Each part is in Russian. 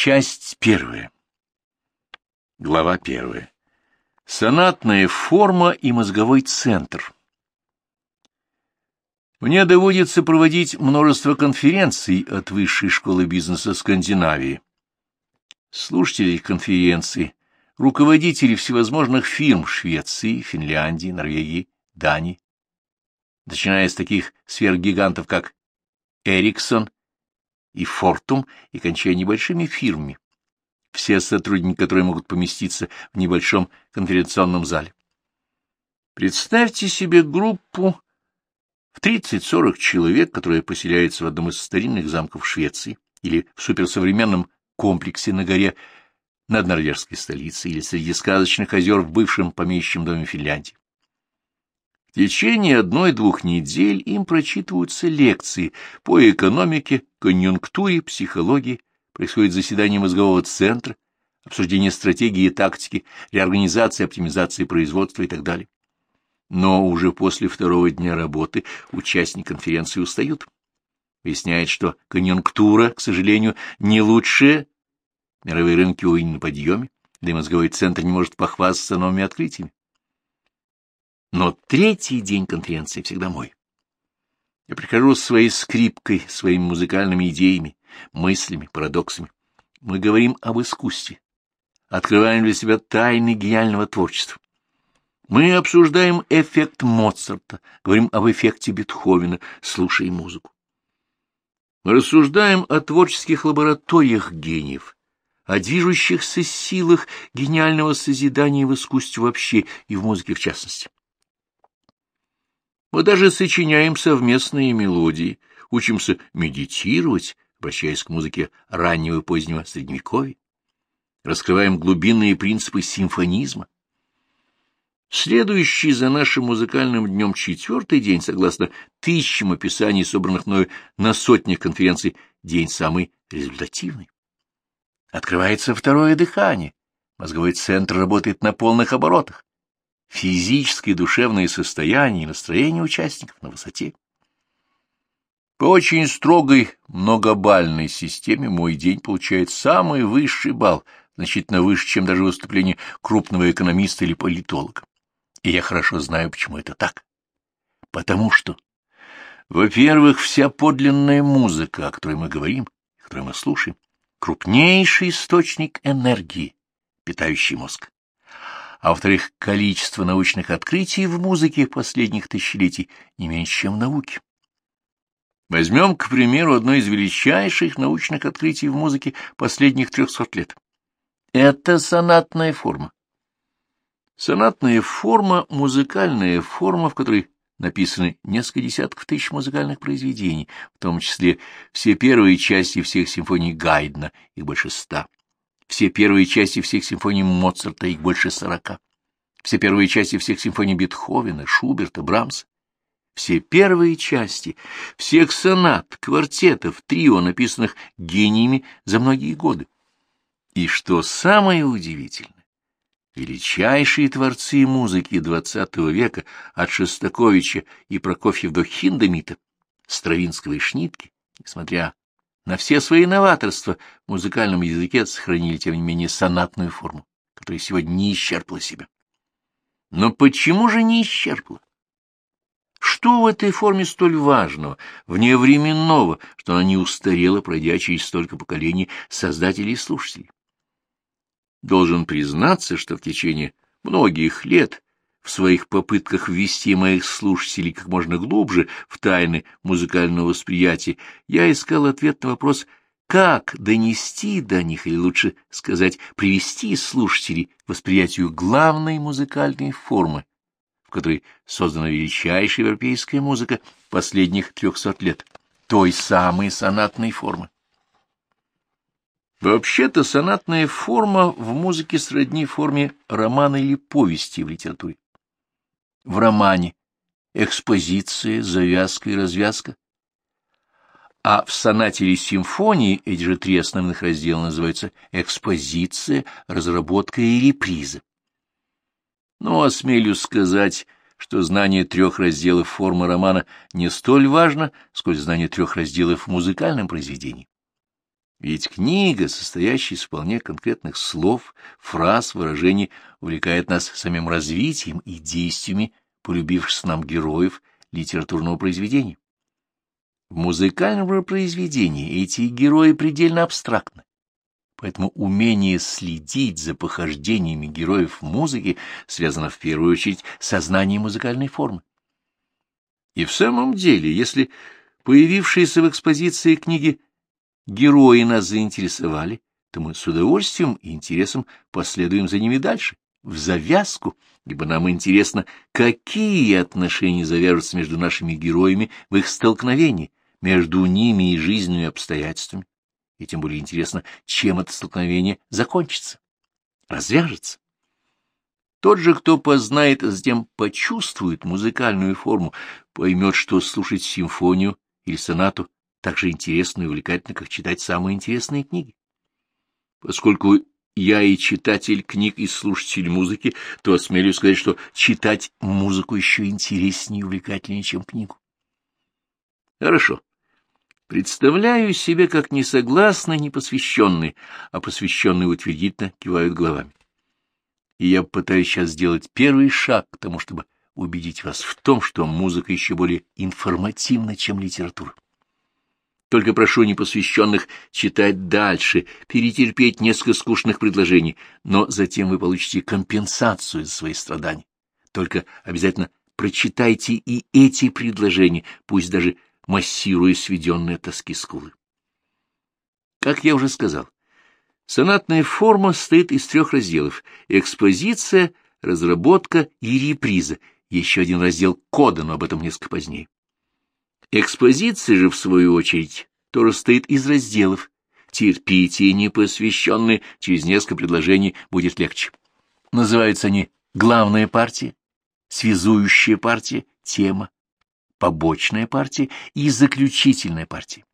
Часть первая. Глава первая. Сонатная форма и мозговой центр. Мне доводится проводить множество конференций от Высшей школы бизнеса Скандинавии. Слушатели конференций, руководители всевозможных фирм Швеции, Финляндии, Норвегии, Дании, начиная с таких сверхгигантов, как Эриксон и Фортум, и кончая небольшими фирмами, все сотрудники, которые могут поместиться в небольшом конференционном зале. Представьте себе группу в 30-40 человек, которая поселяется в одном из старинных замков Швеции или в суперсовременном комплексе на горе над норвежской столицей или среди сказочных озер в бывшем помещичьем доме Финляндии. В течение одной-двух недель им прочитываются лекции по экономике, конъюнктуре, психологии, происходит заседание мозгового центра, обсуждение стратегии и тактики, реорганизации, оптимизации производства и так далее. Но уже после второго дня работы участники конференции устают. Выясняет, что конъюнктура, к сожалению, не лучшая, мировые рынки увы на подъеме, да и мозговой центр не может похвастаться новыми открытиями. Но третий день конференции всегда мой. Я прихожу с своей скрипкой, своими музыкальными идеями, мыслями, парадоксами. Мы говорим об искусстве, открываем для себя тайны гениального творчества. Мы обсуждаем эффект Моцарта, говорим об эффекте Бетховена, слушая музыку. Мы рассуждаем о творческих лабораториях гениев, о движущихся силах гениального созидания в искусстве вообще и в музыке в частности. Мы даже сочиняем совместные мелодии, учимся медитировать, обращаясь к музыке раннего и позднего Средневековья. Раскрываем глубинные принципы симфонизма. Следующий за нашим музыкальным днем четвертый день, согласно тысячам описаний, собранных мною на сотнях конференций, день самый результативный. Открывается второе дыхание. Мозговой центр работает на полных оборотах физическое и душевное состояние и настроение участников на высоте. По очень строгой многобальной системе мой день получает самый высший балл, значительно выше, чем даже выступление крупного экономиста или политолога. И я хорошо знаю, почему это так. Потому что, во-первых, вся подлинная музыка, о которой мы говорим, о которой мы слушаем, крупнейший источник энергии, питающий мозг а во-вторых, количество научных открытий в музыке последних тысячелетий не меньше, чем в науке. Возьмем, к примеру, одно из величайших научных открытий в музыке последних трехсот лет. Это сонатная форма. Сонатная форма — музыкальная форма, в которой написаны несколько десятков тысяч музыкальных произведений, в том числе все первые части всех симфоний Гайдна, их больше ста все первые части всех симфоний Моцарта, их больше сорока, все первые части всех симфоний Бетховена, Шуберта, Брамса, все первые части всех сонат, квартетов, трио, написанных гениями за многие годы. И что самое удивительное, величайшие творцы музыки XX века от Шостаковича и Прокофьев до Хиндемита, Стравинского и Шнитки, несмотря на все свои новаторства в музыкальном языке сохранили, тем не менее, сонатную форму, которая сегодня не исчерпала себя. Но почему же не исчерпала? Что в этой форме столь важного, вневременного, что она не устарела, пройдя через столько поколений создателей и слушателей? Должен признаться, что в течение многих лет в своих попытках ввести моих слушателей как можно глубже в тайны музыкального восприятия, я искал ответ на вопрос, как донести до них, или лучше сказать, привести слушателей к восприятию главной музыкальной формы, в которой создана величайшая европейская музыка последних трехсот лет, той самой сонатной формы. Вообще-то сонатная форма в музыке сродни форме романа или повести в литературе в романе. Экспозиция, завязка и развязка. А в сонате или симфонии эти же три основных раздела называются экспозиция, разработка и реприза. Но осмелюсь сказать, что знание трех разделов формы романа не столь важно, сколь знание трех разделов в музыкальном произведении. Ведь книга, состоящая из вполне конкретных слов, фраз, выражений, увлекает нас самим развитием и действиями полюбившихся нам героев литературного произведения. В музыкальном произведении эти герои предельно абстрактны, поэтому умение следить за похождениями героев музыки связано в первую очередь со знанием музыкальной формы. И в самом деле, если появившиеся в экспозиции книги герои нас заинтересовали, то мы с удовольствием и интересом последуем за ними дальше, в завязку, ибо нам интересно, какие отношения завяжутся между нашими героями в их столкновении, между ними и жизненными обстоятельствами, и тем более интересно, чем это столкновение закончится, развяжется. Тот же, кто познает, а затем почувствует музыкальную форму, поймет, что слушать симфонию или сонату так же интересно и увлекательно, как читать самые интересные книги. Поскольку я и читатель книг, и слушатель музыки, то осмелюсь сказать, что читать музыку еще интереснее и увлекательнее, чем книгу. Хорошо. Представляю себе, как несогласные, непосвященные, а посвященные утвердительно кивают головами. И я пытаюсь сейчас сделать первый шаг к тому, чтобы убедить вас в том, что музыка еще более информативна, чем литература. Только прошу непосвященных читать дальше, перетерпеть несколько скучных предложений, но затем вы получите компенсацию за свои страдания. Только обязательно прочитайте и эти предложения, пусть даже массируя сведенные тоски скулы. Как я уже сказал, сонатная форма состоит из трех разделов — экспозиция, разработка и реприза, еще один раздел кода, но об этом несколько позднее. Экспозиция же, в свою очередь, тоже состоит из разделов. Терпите, непосвященные, через несколько предложений будет легче. Называются они «Главная партия», «Связующая партия», «Тема», «Побочная партия» и «Заключительная партия».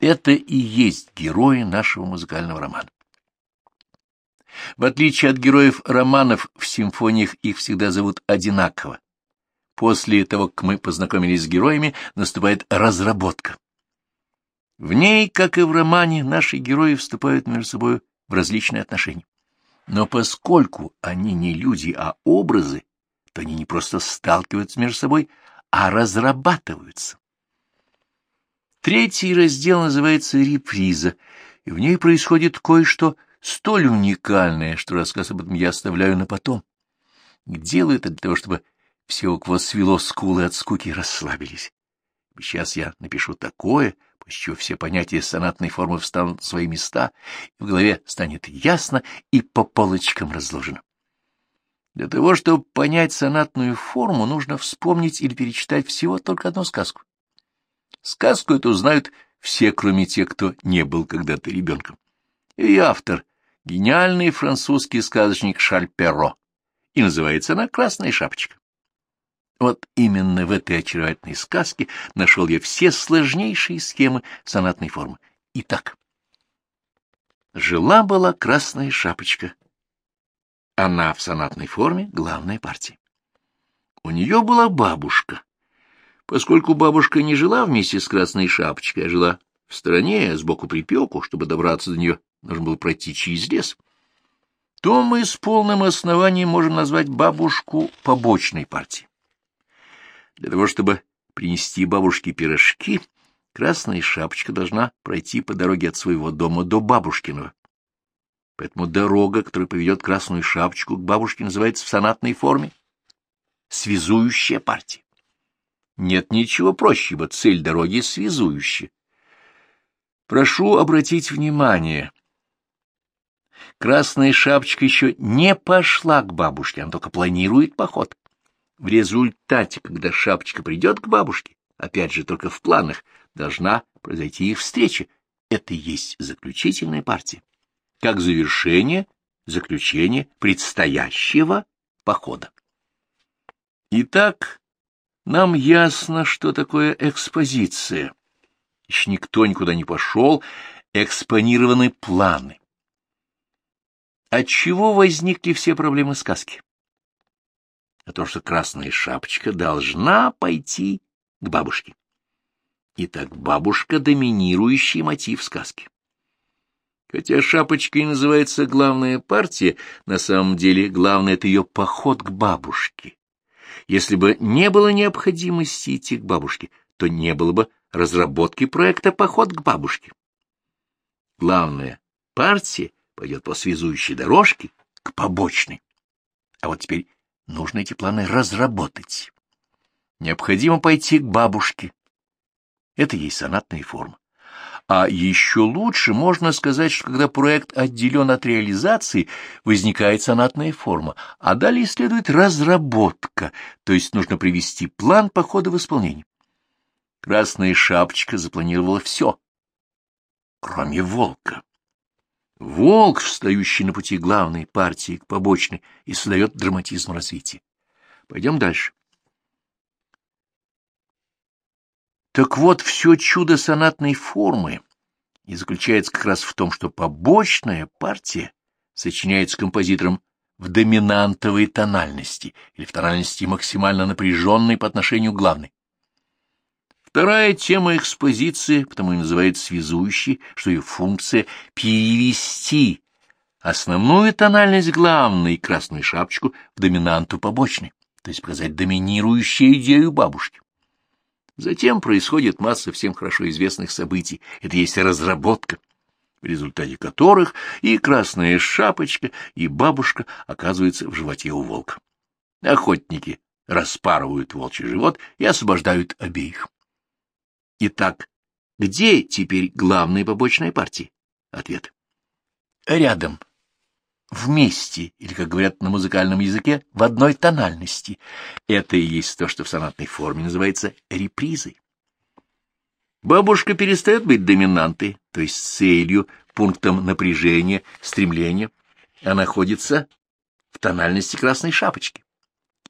Это и есть герои нашего музыкального романа. В отличие от героев романов, в симфониях их всегда зовут одинаково После того, как мы познакомились с героями, наступает разработка. В ней, как и в романе, наши герои вступают между собой в различные отношения. Но поскольку они не люди, а образы, то они не просто сталкиваются между собой, а разрабатываются. Третий раздел называется «Реприза», и в ней происходит кое-что столь уникальное, что рассказ об этом я оставляю на потом. Делаю это для того, чтобы все, у кого свело скулы от скуки, расслабились. Сейчас я напишу такое, после чего все понятия сонатной формы встанут в свои места, и в голове станет ясно и по полочкам разложено. Для того, чтобы понять сонатную форму, нужно вспомнить или перечитать всего только одну сказку. Сказку эту знают все, кроме тех, кто не был когда-то ребенком. И автор — гениальный французский сказочник Шарль Перро, и называется она «Красная шапочка». Вот именно в этой очаровательной сказке нашел я все сложнейшие схемы сонатной формы. Итак, жила-была красная шапочка. Она в сонатной форме главная партия. У нее была бабушка. Поскольку бабушка не жила вместе с красной шапочкой, а жила в стороне, сбоку припеку, чтобы добраться до нее, нужно было пройти через лес, то мы с полным основанием можем назвать бабушку побочной партией. Для того, чтобы принести бабушке пирожки, красная шапочка должна пройти по дороге от своего дома до бабушкиного. Поэтому дорога, которая поведет красную шапочку к бабушке, называется в сонатной форме «связующая партия». Нет ничего проще, ибо цель дороги — связующая. Прошу обратить внимание. Красная шапочка еще не пошла к бабушке, она только планирует поход. В результате, когда шапочка придет к бабушке, опять же только в планах, должна произойти их встреча. Это и есть заключительная партия. Как завершение, заключение предстоящего похода. Итак, нам ясно, что такое экспозиция. Еще никто никуда не пошел, экспонированы планы. Отчего возникли все проблемы сказки? А то, что красная шапочка должна пойти к бабушке. Итак, бабушка — доминирующий мотив сказки. Хотя шапочка и называется главная партия, на самом деле главное — это ее поход к бабушке. Если бы не было необходимости идти к бабушке, то не было бы разработки проекта «Поход к бабушке». Главная партия пойдет по связующей дорожке к побочной. А вот теперь нужно эти планы разработать. Необходимо пойти к бабушке. Это есть сонатная форма. А еще лучше можно сказать, что когда проект отделен от реализации, возникает сонатная форма, а далее следует разработка, то есть нужно привести план по ходу в исполнение. Красная шапочка запланировала все, кроме волка. Волк, встающий на пути главной партии к побочной, и создает драматизм развития. Пойдем дальше. Так вот, все чудо сонатной формы и заключается как раз в том, что побочная партия сочиняется композитором в доминантовой тональности или в тональности максимально напряженной по отношению к главной. Вторая тема экспозиции, потому и называется связующей, что ее функция — перевести основную тональность главной красную шапочку в доминанту побочной, то есть показать доминирующую идею бабушки. Затем происходит масса всем хорошо известных событий. Это есть разработка, в результате которых и красная шапочка, и бабушка оказываются в животе у волка. Охотники распарывают волчий живот и освобождают обеих. Итак, где теперь главные побочные партии? Ответ. Рядом вместе, или, как говорят на музыкальном языке, в одной тональности. Это и есть то, что в сонатной форме называется репризой. Бабушка перестает быть доминантой, то есть целью, пунктом напряжения, стремления, а находится в тональности красной шапочки.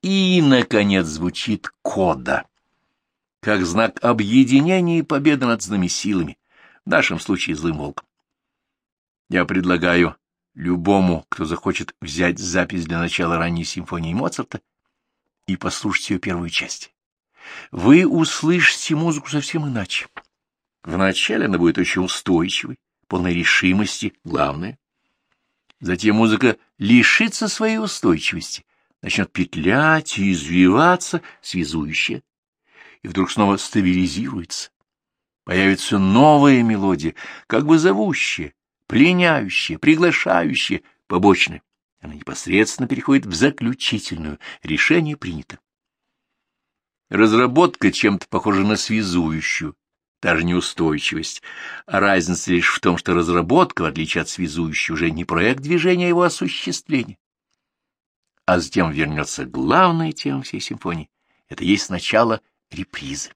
И, наконец, звучит кода, как знак объединения и победы над злыми силами, в нашем случае злым волком. Я предлагаю любому, кто захочет взять запись для начала ранней симфонии Моцарта и послушать ее первую часть. Вы услышите музыку совсем иначе. Вначале она будет очень устойчивой, полной решимости, главное. Затем музыка лишится своей устойчивости, начнет петлять и извиваться, связующая, и вдруг снова стабилизируется. Появится новая мелодия, как бы зовущая, пленяющее, приглашающее, побочное. Она непосредственно переходит в заключительную. Решение принято. Разработка чем-то похожа на связующую, даже неустойчивость. А разница лишь в том, что разработка, в отличие от связующей, уже не проект движения, а его осуществление. А затем вернется главная тема всей симфонии. Это есть начало репризы.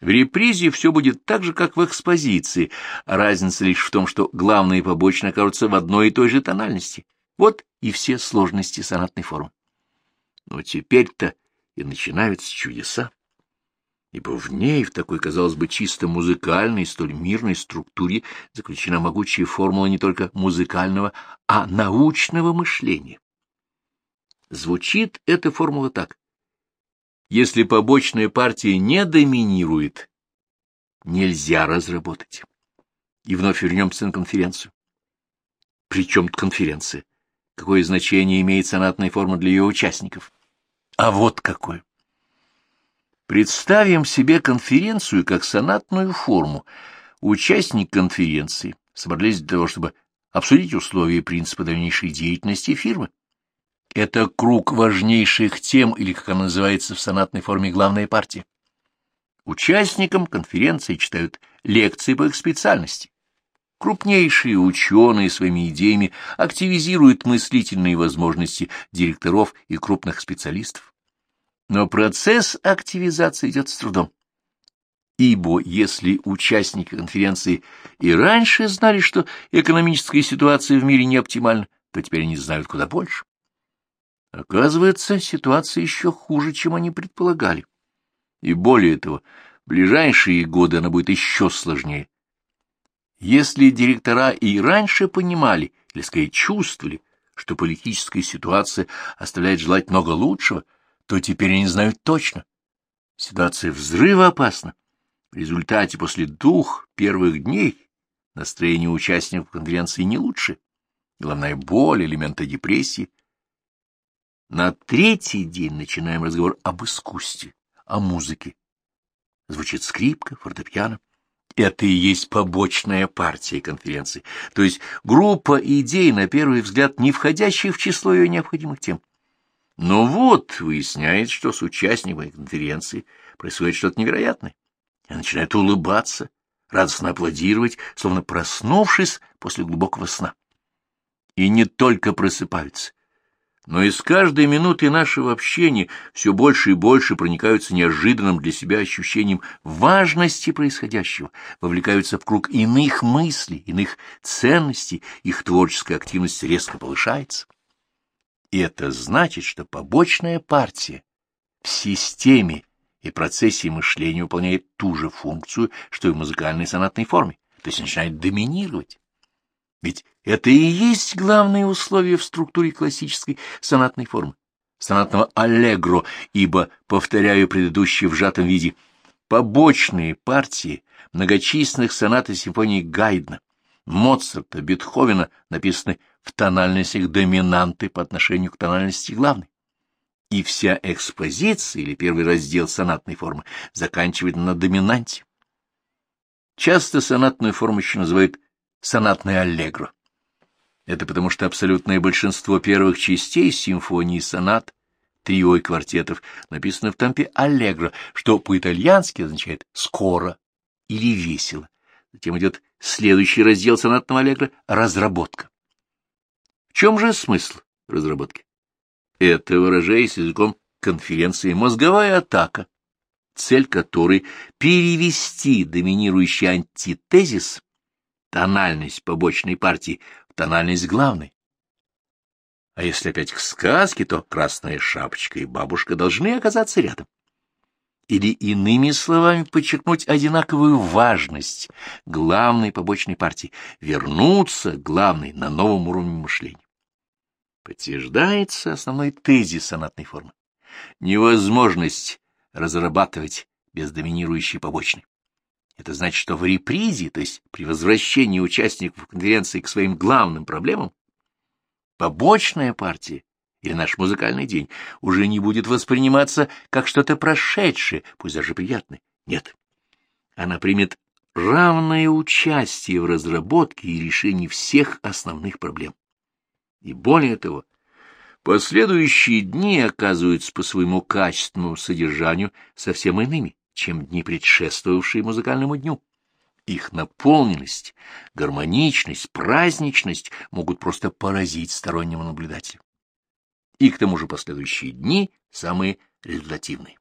В репризе все будет так же, как в экспозиции, разница лишь в том, что главное и побочное окажутся в одной и той же тональности. Вот и все сложности сонатной формы. Но теперь-то и начинаются чудеса, ибо в ней, в такой, казалось бы, чисто музыкальной, столь мирной структуре заключена могучая формула не только музыкального, а научного мышления. Звучит эта формула так. Если побочная партия не доминирует, нельзя разработать. И вновь вернемся на конференцию. Причем конференция? Какое значение имеет сонатная форма для ее участников? А вот какое. Представим себе конференцию как сонатную форму. Участник конференции собрались для того, чтобы обсудить условия и принципы дальнейшей деятельности фирмы. Это круг важнейших тем, или, как она называется в сонатной форме, главная партия. Участникам конференции читают лекции по их специальности. Крупнейшие ученые своими идеями активизируют мыслительные возможности директоров и крупных специалистов. Но процесс активизации идет с трудом. Ибо если участники конференции и раньше знали, что экономическая ситуация в мире не оптимальна, то теперь они знают куда больше. Оказывается, ситуация еще хуже, чем они предполагали. И более того, в ближайшие годы она будет еще сложнее. Если директора и раньше понимали, или скорее чувствовали, что политическая ситуация оставляет желать много лучшего, то теперь они знают точно. Ситуация взрыва опасна. В результате после двух первых дней Настроение участников конференции не лучше. Главная боль, элементы депрессии. На третий день начинаем разговор об искусстве, о музыке. Звучит скрипка, фортепиано. Это и есть побочная партия конференции, то есть группа идей, на первый взгляд, не входящих в число ее необходимых тем. Но вот выясняется, что с участниками конференции происходит что-то невероятное. Они начинают улыбаться, радостно аплодировать, словно проснувшись после глубокого сна. И не только просыпаются, но и с каждой минуты нашего общения все больше и больше проникаются неожиданным для себя ощущением важности происходящего, вовлекаются в круг иных мыслей, иных ценностей, их творческая активность резко повышается. И это значит, что побочная партия в системе и процессе мышления выполняет ту же функцию, что и в музыкальной сонатной форме, то есть начинает доминировать. Ведь это и есть главное условие в структуре классической сонатной формы, сонатного аллегро, ибо, повторяю предыдущие в сжатом виде, побочные партии многочисленных сонат и симфоний Гайдна, Моцарта, Бетховена написаны в тональностях доминанты по отношению к тональности главной. И вся экспозиция или первый раздел сонатной формы заканчивает на доминанте. Часто сонатную форму еще называют сонатное аллегро. Это потому что абсолютное большинство первых частей симфонии сонат, трио и квартетов написано в темпе аллегро, что по-итальянски означает «скоро» или «весело». Затем идет следующий раздел сонатного аллегро — «разработка». В чем же смысл разработки? Это, выражаясь языком конференции, мозговая атака, цель которой — перевести доминирующий антитезис тональность побочной партии в тональность главной. А если опять к сказке, то красная шапочка и бабушка должны оказаться рядом. Или иными словами подчеркнуть одинаковую важность главной побочной партии, вернуться к главной на новом уровне мышления. Подтверждается основной тезис сонатной формы. Невозможность разрабатывать без доминирующей побочной. Это значит, что в репризе, то есть при возвращении участников конференции к своим главным проблемам, побочная партия или наш музыкальный день уже не будет восприниматься как что-то прошедшее, пусть даже приятное. Нет. Она примет равное участие в разработке и решении всех основных проблем. И более того, последующие дни оказываются по своему качественному содержанию совсем иными чем дни, предшествовавшие музыкальному дню. Их наполненность, гармоничность, праздничность могут просто поразить стороннего наблюдателя. И к тому же последующие дни самые результативные.